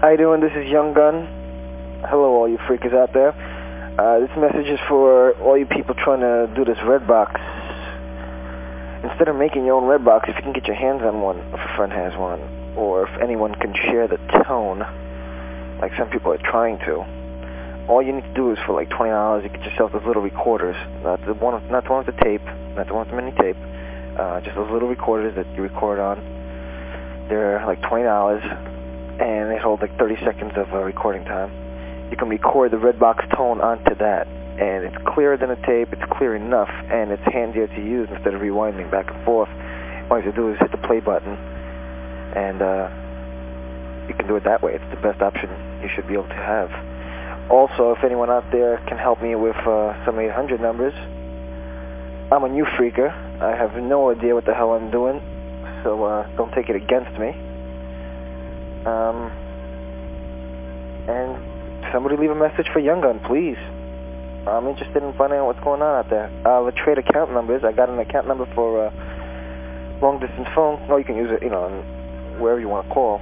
How you doing? This is Young Gun. Hello, all you phreakers out there. Uh, this message is for all you people trying to do this red box. Instead of making your own red box, if you can get your hands on one, if a friend has one, or if anyone can share the tone, like some people are trying to, all you need to do is for like $20, you get yourself those little recorders. Not the one, not the one with the tape, not the one with the mini tape, uh, just those little recorders that you record on. They're like $20 and they hold like 30 seconds of uh, recording time. You can record the red box tone onto that, and it's clearer than a tape, it's clear enough, and it's handier to use instead of rewinding back and forth. All you have to do is hit the play button, and uh, you can do it that way. It's the best option you should be able to have. Also, if anyone out there can help me with uh, some 800 numbers, I'm a new phreaker. I have no idea what the hell I'm doing, so uh, don't take it against me. Um, and somebody leave a message for Young Gun, please. I'm interested in finding out what's going on out there. Uh, the trade account numbers. I got an account number for uh, long distance phone. No, you can use it, you know, wherever you want to call.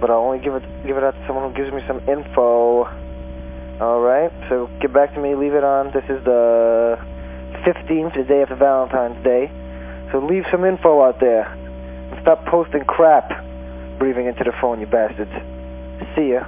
But I'll only give it give it out to someone who gives me some info. All right. So get back to me. Leave it on. This is the 15th, the day after Valentine's Day. So leave some info out there. And stop posting crap breathing into the phone, you bastards. See ya.